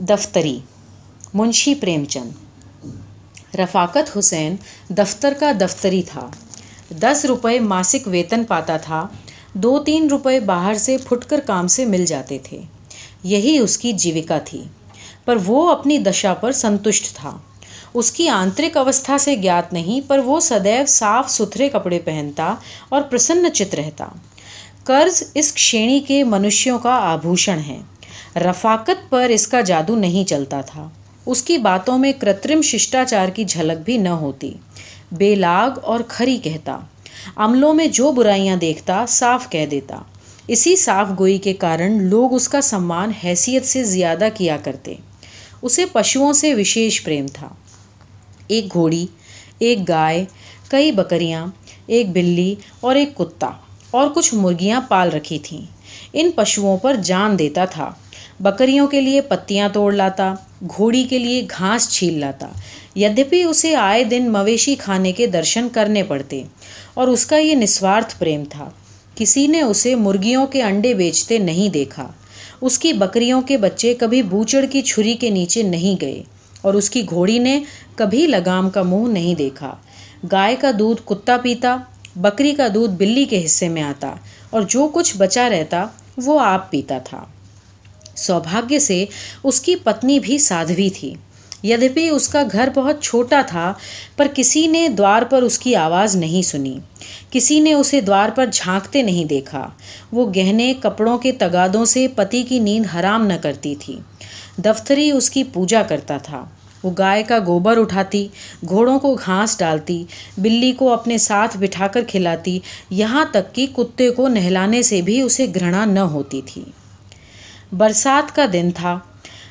دفتری، منشی پریم چند رفاقت حسین دفتر کا دفتری تھا۔ دس روپے ماسک ویتن پاتا تھا۔ دو تین روپے باہر سے پھٹ کر کام سے مل جاتے تھے۔ یہی اس کی جیوکا تھی۔ پر وہ اپنی دشا پر سنتشٹ تھا۔ اس کی آنترک اوستھا سے گیات نہیں، پر وہ سدیو صاف ستھرے کپڑے پہنتا اور پرسن چت رہتا۔ قرض اس شینی کے منشیوں کا آبھوشن ہے۔ رفاقت پر اس کا جادو نہیں چلتا تھا۔ اس کی باتوں میں کرترم ششٹاچار کی جھلک بھی نہ ہوتی۔ بے لاگ اور کھری کہتا۔ عملوں میں جو برائیاں دیکھتا، صاف کہہ دیتا۔ اسی صاف گوئی کے کارن لوگ اس کا سمان حیثیت سے زیادہ کیا کرتے۔ اسے پشوؤں سے وشیش پریم تھا۔ ایک گھوڑی، ایک گائے، کئی بکریاں، ایک بلی اور ایک کتا اور کچھ مرغیاں پال رکھی تھیں۔ ان پشوؤں پر جان دیتا تھا۔ بکریوں کے لیے پتیاں توڑ لاتا، گھوڑی کے لیے گھاس چھیل لاتا۔ یدپی اسے آئے دن مویشی کھانے کے درشن کرنے پڑتے اور اس کا یہ نسوارتھ پریم تھا۔ کسی نے اسے مرغیوں کے انڈے بیچتے نہیں دیکھا۔ اس کی بکریوں کے بچے کبھی بوچڑ کی چھری کے نیچے نہیں گئے اور اس کی گھوڑی نے کبھی لگام کا منہ نہیں دیکھا۔ گائے کا دودھ کتا پیتا، بکری کا دودھ بلی کے حصے میں آتا اور جو کچھ بچا رہتا وہ آپ پیتا تھا۔ سوبھاگیہ سے اس کی پتنی بھی سادھوی تھی۔ یدپی اس کا گھر بہت چھوٹا تھا، پر کسی نے دوار پر اس کی آواز نہیں سنی۔ کسی نے اسے دوار پر جھانکتے نہیں دیکھا۔ وہ گہنے کپڑوں کے تگادوں سے پتی کی نیند حرام نہ کرتی تھی۔ دفتری اس کی پوجا کرتا تھا۔ وہ گائے کا گوبر اٹھاتی، گھوڑوں کو گھاس ڈالتی، بلی کو اپنے ساتھ بٹھا کر کھلاتی، یہاں تک کہ کتے کو نہلانے سے بھی اسے گھرنا نہ ہوتی تھی۔ برسات کا دن تھا۔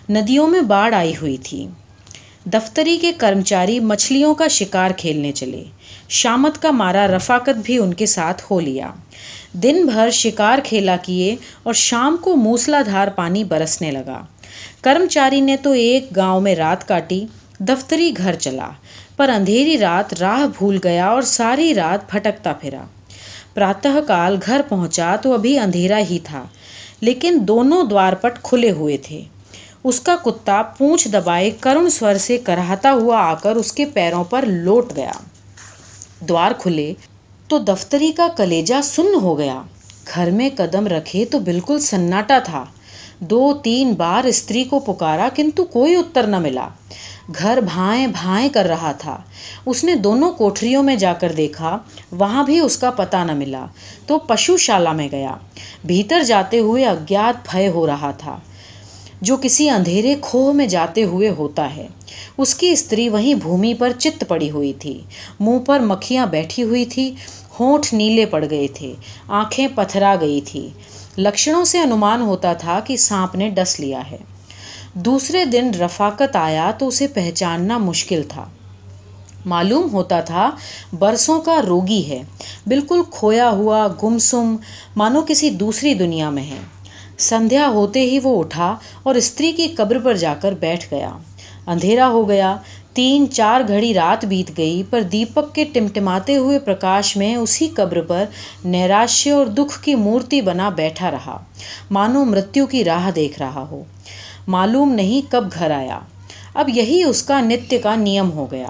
ندیوں میں باڑھ آئی ہوئی تھی۔ دفتری کے کرمچاری مچھلیوں کا شکار کھیلنے چلے۔ شامت کا مارا رفاقت بھی ان کے ساتھ ہو لیا۔ دن بھر شکار کھیلا کیے اور شام کو موسلا دھار پانی برسنے لگا۔ کرمچاری نے تو ایک گاؤں میں رات کاٹی، دفتری گھر چلا۔ پر اندھیری رات راہ بھول گیا اور ساری رات پھٹکتا پھرا۔ پراتہ کال گھر پہنچا تو ابھی اندھیرا ہی تھا۔ لیکن دونوں دوار پٹ کھلے ہوئے تھے۔ اس کا کتا پونچھ دبائے کرن سور سے کراہتا ہوا آ کر اس کے پیروں پر لوٹ گیا۔ دوار کھلے تو دفتری کا کلیجا سن ہو گیا۔ گھر میں قدم رکھے تو بالکل سناٹا تھا۔ دو تین بار استری کو پکارا، کنتو کوئی اتر نہ ملا۔ گھر بھائیں بھائیں کر رہا تھا۔ اس نے دونوں کوٹریوں میں جا کر دیکھا، وہاں بھی اس کا پتہ نہ ملا۔ تو پشو شالا میں گیا۔ بھیتر جاتے ہوئے اگیات بھے ہو رہا تھا، جو کسی اندھیرے کھوہ میں جاتے ہوئے ہوتا ہے۔ اس کی استری وہیں بھومی پر چت پڑی ہوئی تھی۔ منہ پر مکھیاں بیٹھی ہوئی تھی، ہونٹ نیلے پڑ گئے تھے، آنکھیں پتھرا گئی تھی۔ لکشنوں سے انومان ہوتا تھا کہ سانپ نے ڈس لیا ہے۔ دوسرے دن رفاقت آیا تو اسے پہچاننا مشکل تھا۔ معلوم ہوتا تھا برسوں کا روگی ہے۔ بالکل کھویا ہوا، گمسم، مانو کسی دوسری دنیا میں ہے۔ سندھیا ہوتے ہی وہ اٹھا اور استری کی قبر پر جا کر بیٹھ گیا۔ اندھیرا ہو گیا۔ تین چار گھڑی رات بیت گئی، پر دیپک کے ٹمٹماتے ہوئے پرکاش میں اسی قبر پر نراشیہ اور دکھ کی مورتی بنا بیٹھا رہا۔ مانو مرتیو کی راہ دیکھ رہا ہو۔ معلوم نہیں کب گھر آیا۔ اب یہی اس کا نتیہ کا نیم ہو گیا۔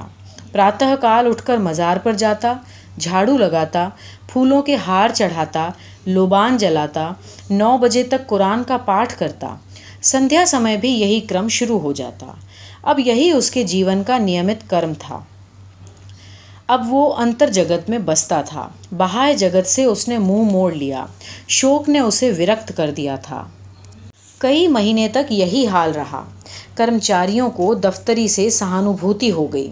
پراتہ کال اٹھ کر مزار پر جاتا، جھاڑو لگاتا، پھولوں کے ہار چڑھاتا، لوبان جلاتا، نو بجے تک قرآن کا پاٹھ کرتا۔ سندھیا سمے بھی یہی کرم شروع ہو جاتا۔ اب یہی اس کے جیون کا نیمت کرم تھا۔ اب وہ انتر جگت میں بستا تھا۔ بہائے جگت سے اس نے منہ موڑ لیا۔ شوک نے اسے ورکت کر دیا تھا۔ کئی مہینے تک یہی حال رہا۔ کرمچاریوں کو دفتری سے سہانوبھوتی ہو گئی۔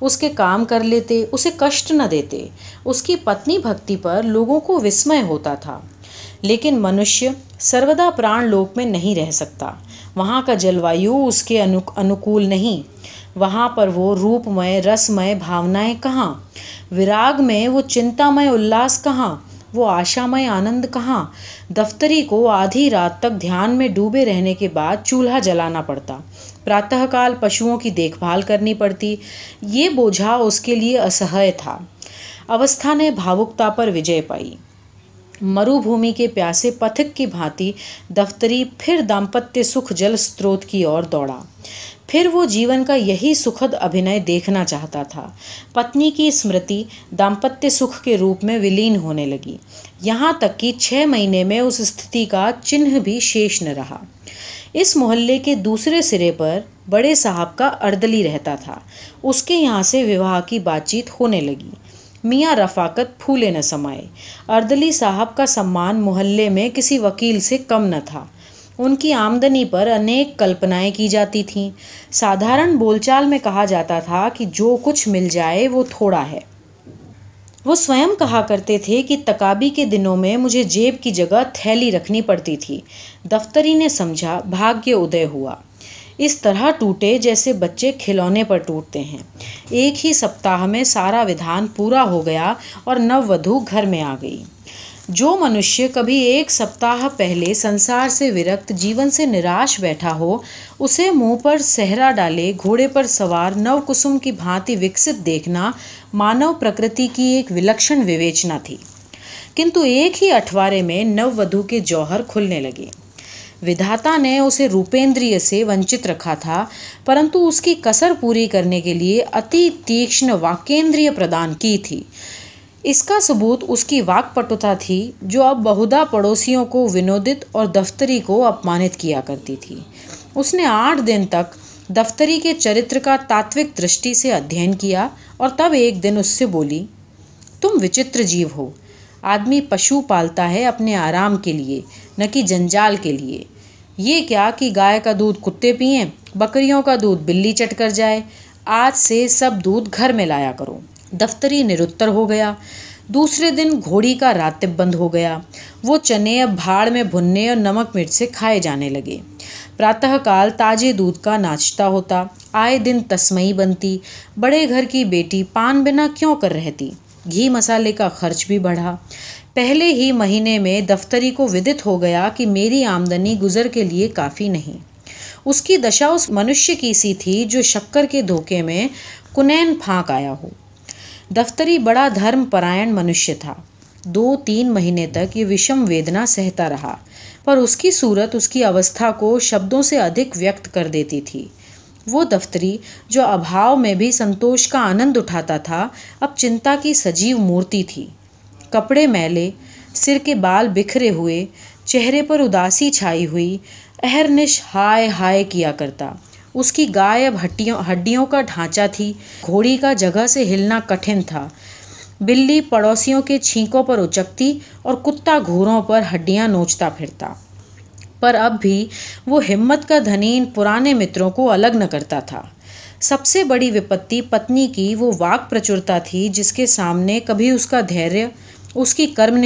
اس کے کام کر لیتے، اسے کشٹ نہ دیتے۔ اس کی پتنی بھکتی پر لوگوں کو وسمے ہوتا تھا۔ لیکن منشیہ سرودا پران لوک میں نہیں رہ سکتا۔ وہاں کا جلوایو اس کے انوکول نہیں۔ وہاں پر وہ روپ مئے رس مئے بھاونائیں کہاں؟ وراگ میں وہ چنتا مئے الاس کہاں؟ وہ آشامے آنند کہاں؟ دفتری کو آدھی رات تک دھیان میں ڈوبے رہنے کے بعد چولہا جلانا پڑتا۔ پراتہ کال پشوؤں کی دیکھ بھال کرنی پڑتی۔ یہ بوجھا اس کے لیے اسہے تھا۔ اوستھا نے بھاوکتا پر وجے پائی۔ مرو بھومی کے پیاسے پتھک کی بھانتی دفتری پھر دامپتیہ سکھ جل ستروت کی اور دوڑا۔ پھر وہ جیون کا یہی سکھد ابھینئے دیکھنا چاہتا تھا۔ پتنی کی اسمرتی دامپتیہ سکھ کے روپ میں ولین ہونے لگی۔ یہاں تک کہ چھ مہینے میں اس استھتی کا چنہ بھی شیش نہ رہا۔ اس محلے کے دوسرے سرے پر بڑے صاحب کا اردلی رہتا تھا۔ اس کے یہاں سے وواہ کی بات چیت ہونے لگی۔ میاں رفاقت پھولے نہ سمائے۔ اردلی صاحب کا سمان محلے میں کسی وکیل سے کم نہ تھا۔ ان کی آمدنی پر انیک کلپنائیں کی جاتی تھیں۔ سادھارن بول چال میں کہا جاتا تھا کہ جو کچھ مل جائے وہ تھوڑا ہے۔ وہ سوئم کہا کرتے تھے کہ تکابی کے دنوں میں مجھے جیب کی جگہ تھیلی رکھنی پڑتی تھی۔ دفتری نے سمجھا، بھاگیہ ادے ہوا۔ اس طرح ٹوٹے جیسے بچے کھلونے پر ٹوٹتے ہیں۔ ایک ہی سپتاہ میں سارا ودھان پورا ہو گیا اور نو ودھو گھر میں آ گئی۔ جو منشیہ کبھی ایک سپتاہ پہلے سنسار سے ورکت، جیون سے نراش بیٹھا ہو، اسے منہ پر صحرا ڈالے، گھوڑے پر سوار، نو کسم کی بھانتی وکست دیکھنا مانو پرکرتی کی ایک ولکشن وویچنا تھی۔ کنتو ایک ہی اٹھوارے میں نو ودھو کے جوہر کھلنے لگے۔ ودھاتا نے اسے روپیندریہ سے ونچت رکھا تھا پرنتو اس کی کسر پوری کرنے کے لیے اتی تیکشن واکیندریہ پردان کی تھی اس کا ثبوت اس کی واک پٹوتا تھی جو اب بہدا پڑوسیوں کو ونودت اور دفتری کو اپمانت کیا کرتی تھی اس نے آٹھ دن تک دفتری کے چرتر کا تاتوک درشٹی سے ادھین کیا اور تب ایک دن اس سے بولی تم وچتر جیو ہو آدمی پشو پالتا ہے اپنے آرام کے لیے، نہ کہ جنجال کے لیے۔ یہ کیا کہ گائے کا دودھ کتے پئیں بکریوں کا دودھ بلی چٹ کر جائے۔ آج سے سب دودھ گھر میں لایا کرو۔ دفتری نرتر ہو گیا۔ دوسرے دن گھوڑی کا راتب بند ہو گیا۔ وہ چنے اب بھاڑ میں بھننے اور نمک مرچ سے کھائے جانے لگے۔ پراتہ کال تاجے دودھ کا ناچتا ہوتا۔ آئے دن تسمئی بنتی۔ بڑے گھر کی بیٹی پان بنا کیوں کر رہتی؟ گھی مسالے کا خرچ بھی بڑھا۔ پہلے ہی مہینے میں دفتری کو ودت ہو گیا کہ میری آمدنی گزر کے لیے کافی نہیں۔ اس کی دشا اس منشیہ کی سی تھی جو شکر کے دھوکے میں کنین پھانک آیا ہو۔ دفتری بڑا دھرم پرائن منشیہ تھا۔ دو تین مہینے تک یہ وشم ویدنا سہتا رہا، پر اس کی صورت، اس کی اوستھا کو شبدوں سے ادھک ویکت کر دیتی تھی۔ وہ دفتری جو ابھاؤ میں بھی سنتوش کا آنند اٹھاتا تھا، اب چنتا کی سجیو مورتی تھی۔ کپڑے میلے، سر کے بال بکھرے ہوئے، چہرے پر اداسی چھائی ہوئی، اہرنش ہائے ہائے کیا کرتا۔ اس کی گائے اب ہڈیوں ہڈیوں کا ڈھانچہ تھی، گھوڑی کا جگہ سے ہلنا کٹھن تھا۔ بلی پڑوسیوں کے چھینکوں پر اچکتی اور کتا گھوروں پر ہڈیاں نوچتا پھرتا۔ پر اب بھی وہ ہمت کا دھنین پرانے متروں کو الگ نہ کرتا تھا۔ سب سے بڑی وپتی پتنی کی وہ واک پرچرتا تھی جس کے سامنے کبھی اس کا دھیریہ اس کی کرم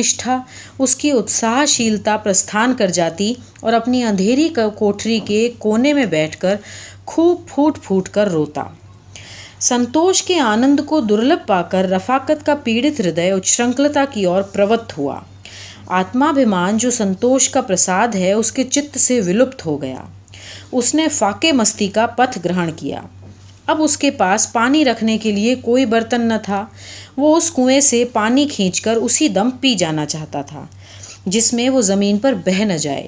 اس کی اتساہ شیلتا پرستھان کر جاتی اور اپنی اندھیری کوٹھری کے کونے میں بیٹھ کر خوب پھوٹ پھوٹ کر روتا۔ سنتوش کے آنند کو درلبھ پا کر رفاقت کا پیڑت ہردے اچھرنکلتا کی اور پروت ہوا۔ آتمابھیمان جو سنتوش کا پرساد ہے، اس کے چت سے ولپت ہو گیا۔ اس نے فاقے مستی کا پتھ گرہن کیا۔ اب اس کے پاس پانی رکھنے کے لیے کوئی برتن نہ تھا۔ وہ اس کنویں سے پانی کھینچ کر اسی دم پی جانا چاہتا تھا، جس میں وہ زمین پر بہہ نہ جائے۔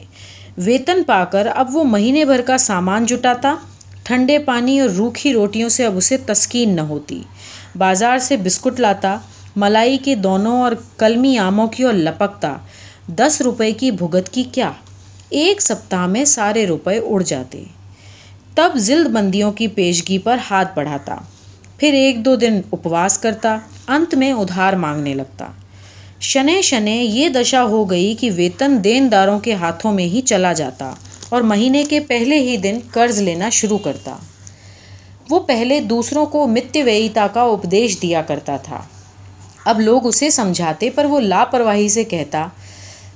ویتن پا کر اب وہ مہینے بھر کا سامان جٹاتا۔ ٹھنڈے پانی اور روکھی روٹیوں سے اب اسے تسکین نہ ہوتی۔ بازار سے بسکٹ لاتا۔ ملائی کے دونوں اور کلمی آموں کی اور لپکتا۔ دس روپے کی بھگت کی کیا؟ ایک سپتاہ میں سارے روپے اڑ جاتے۔ تب زلد بندیوں کی پیشگی پر ہاتھ بڑھاتا۔ پھر ایک دو دن اپواس کرتا، انت میں ادھار مانگنے لگتا۔ شنے شنے یہ دشا ہو گئی کہ ویتن دینداروں کے ہاتھوں میں ہی چلا جاتا اور مہینے کے پہلے ہی دن قرض لینا شروع کرتا۔ وہ پہلے دوسروں کو متویتا کا اپدیش دیا کرتا تھا۔ اب لوگ اسے سمجھاتے پر وہ لاپرواہی سے کہتا،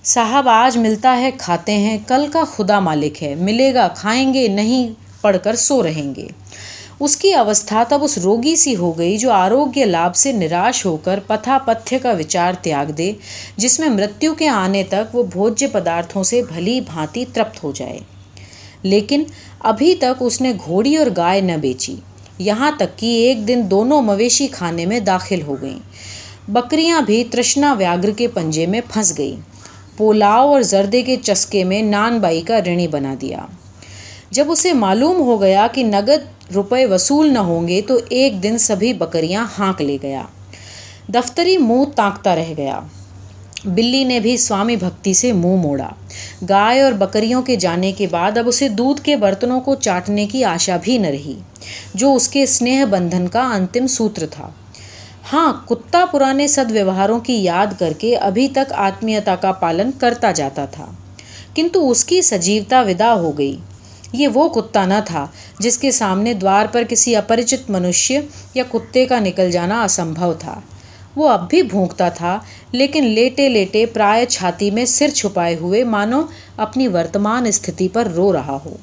صاحب، آج ملتا ہے، کھاتے ہیں، کل کا خدا مالک ہے، ملے گا، کھائیں گے، نہیں، پڑھ کر سو رہیں گے۔ اس کی اوستھا تب اس روگی سی ہو گئی جو آروگیہ لابھ سے نراش ہو کر پتھا پتھے کا وچار تیاگ دے، جس میں مرتیو کے آنے تک وہ بھوجیہ پدارتھوں سے بھلی بھانتی ترپت ہو جائے۔ لیکن ابھی تک اس نے گھوڑی اور گائے نہ بیچی۔ یہاں تک کہ ایک دن دونوں مویشی کھانے میں داخل ہو گئیں۔ بکریاں بھی ترشنا ویاگر کے پنجے میں پھنس گئیں۔ پولاؤ اور زردے کے چسکے میں نان بائی کا رنی بنا دیا۔ جب اسے معلوم ہو گیا کہ نگد روپے وصول نہ ہوں گے تو ایک دن سبھی بکریاں ہانک لے گیا۔ دفتری منہ تانکتا رہ گیا۔ بلی نے بھی سوامی بھکتی سے منہ موڑا۔ گائے اور بکریوں کے جانے کے بعد اب اسے دودھ کے برتنوں کو چاٹنے کی آشا بھی نہ رہی، جو اس کے اسنیہ بندھن کا انتم سوتر تھا۔ ہاں کتا پرانے سد ویوہاروں کی یاد کر کے ابھی تک آتمیتا کا پالن کرتا جاتا تھا۔ کنتو اس کی سجیوتا ودا ہو گئی۔ یہ وہ کتا نہ تھا جس کے سامنے دوار پر کسی اپریچت منشیہ یا کتے کا نکل جانا اسمبھو تھا۔ وہ اب بھی بھونکتا تھا، لیکن لیٹے لیٹے پرائے چھاتی میں سر چھپائے ہوئے مانو اپنی ورتمان استھتی پر رو رہا ہو۔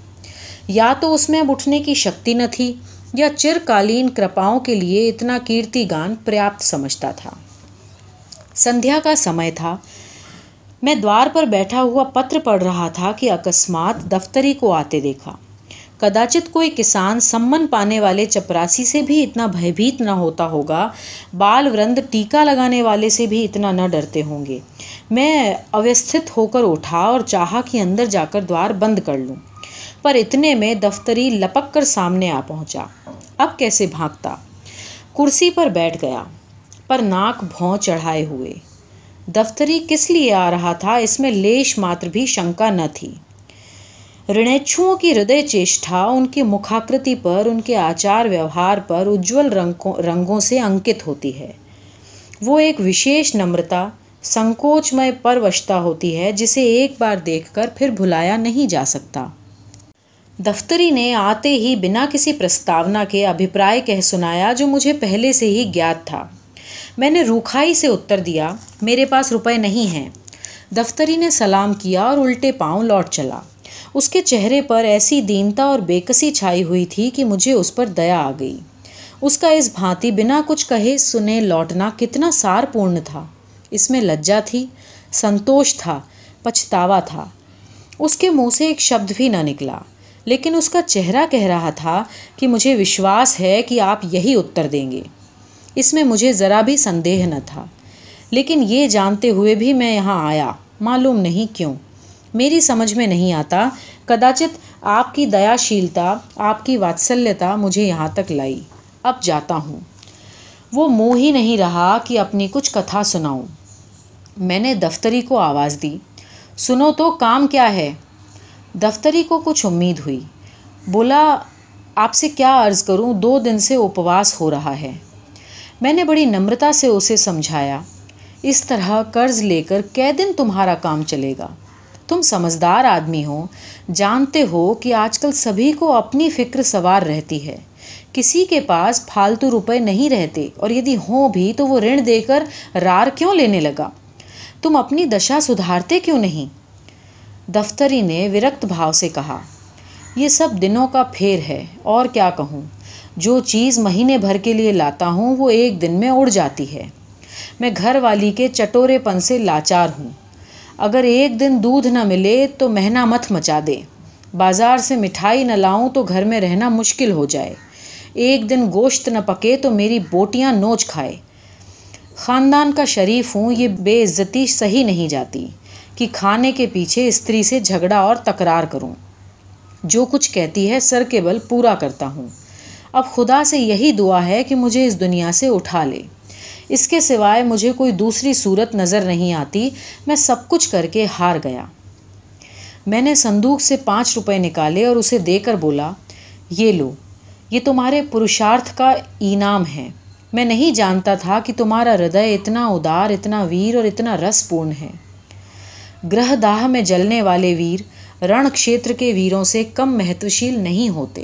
یا تو اس میں اب اٹھنے کی شکتی نہ تھی یا چر کالین کرپاؤں کے لیے اتنا کیرتی گان پریاپت سمجھتا تھا۔ سندھیا کا سمے تھا۔ میں دوار پر بیٹھا ہوا پتر پڑھ رہا تھا کہ اکسمات دفتری کو آتے دیکھا۔ کداچت کوئی کسان سمن پانے والے چپراسی سے بھی اتنا بھیبھیت نہ ہوتا ہوگا، بال ورند ٹیکا لگانے والے سے بھی اتنا نہ ڈرتے ہوں گے۔ میں اوستھت ہو کر اٹھا اور چاہا کہ اندر جا کر دوار بند کر لوں۔ پر اتنے میں دفتری لپک کر سامنے آ پہنچا۔ اب کیسے بھاگتا؟ کرسی پر بیٹھ گیا، پر ناک بھون چڑھائے ہوئے۔ دفتری کس لیے آ رہا تھا؟ اس میں لیش ماتر بھی شنکا نہ تھی۔ رنیچھوؤں کی ہردے چیشٹھا، ان کی مکھاکرتی پر، ان کے آچار ویوہار پر اجول رنگوں سے انکت ہوتی ہے۔ وہ ایک وشیش نمرتا سنکوچ میں پروشتا ہوتی ہے، جسے ایک بار دیکھ کر پھر بھلایا نہیں جا سکتا۔ دفتری نے آتے ہی بنا کسی پرستاونا کے ابھیپرائے کہہ سنایا جو مجھے پہلے سے ہی گیات تھا۔ میں نے روکھائی سے اتر دیا، میرے پاس روپے نہیں ہیں۔ دفتری نے سلام کیا اور الٹے پاؤں لوٹ چلا۔ اس کے چہرے پر ایسی دینتا اور بےکسی چھائی ہوئی تھی کہ مجھے اس پر دیا آ گئی۔ اس کا اس بھانتی بنا کچھ کہے سنے لوٹنا کتنا سار پورن تھا۔ اس میں لجا تھی، سنتوش تھا، پچھتاوا تھا۔ اس کے منہ سے ایک شبد بھی نہ نکلا۔ لیکن اس کا چہرہ کہہ رہا تھا کہ مجھے وشواس ہے کہ آپ یہی اتر دیں گے۔ اس میں مجھے ذرا بھی سندیہ نہ تھا۔ لیکن یہ جانتے ہوئے بھی میں یہاں آیا۔ معلوم نہیں کیوں۔ میری سمجھ میں نہیں آتا۔ کداچت آپ کی دیا شیلتا آپ کی واتسلیہتا مجھے یہاں تک لائی۔ اب جاتا ہوں۔ وہ منہ ہی نہیں رہا کہ اپنی کچھ کتھا سناؤں۔ میں نے دفتری کو آواز دی۔ سنو تو کام کیا ہے؟ دفتری کو کچھ امید ہوئی۔ بولا، آپ سے کیا عرض کروں، دو دن سے اپواس ہو رہا ہے۔ میں نے بڑی نمرتا سے اسے سمجھایا۔ اس طرح قرض لے کر کئے دن تمہارا کام چلے گا۔ تم سمجھدار آدمی ہو، جانتے ہو کہ آج کل سبھی کو اپنی فکر سوار رہتی ہے۔ کسی کے پاس پھالتو روپے نہیں رہتے اور یدی ہوں بھی تو وہ رن دے کر رار کیوں لینے لگا؟ تم اپنی دشا سدھارتے کیوں نہیں؟ دفتری نے ورکت بھاؤ سے کہا، یہ سب دنوں کا پھیر ہے، اور کیا کہوں؟ جو چیز مہینے بھر کے لیے لاتا ہوں، وہ ایک دن میں اڑ جاتی ہے۔ میں گھر والی کے چٹورے پن سے لاچار ہوں۔ اگر ایک دن دودھ نہ ملے تو مہنا مت مچا دے۔ بازار سے مٹھائی نہ لاؤں تو گھر میں رہنا مشکل ہو جائے۔ ایک دن گوشت نہ پکے تو میری بوٹیاں نوچ کھائے۔ خاندان کا شریف ہوں، یہ بے عزتی صحیح نہیں جاتی۔ کہ کھانے کے پیچھے استری سے جھگڑا اور تکرار کروں۔ جو کچھ کہتی ہے سر کے بل پورا کرتا ہوں۔ اب خدا سے یہی دعا ہے کہ مجھے اس دنیا سے اٹھا لے۔ اس کے سوائے مجھے کوئی دوسری صورت نظر نہیں آتی۔ میں سب کچھ کر کے ہار گیا۔ میں نے صندوق سے پانچ روپے نکالے اور اسے دے کر بولا، یہ لو، یہ تمہارے پروشارتھ کا انعام ہے۔ میں نہیں جانتا تھا کہ تمہارا ہردے اتنا ادار، اتنا ویر اور اتنا رس پورن ہے۔ گرہ داہ میں جلنے والے ویر رن کھیتر کے ویروں سے کم مہتوشیل نہیں ہوتے۔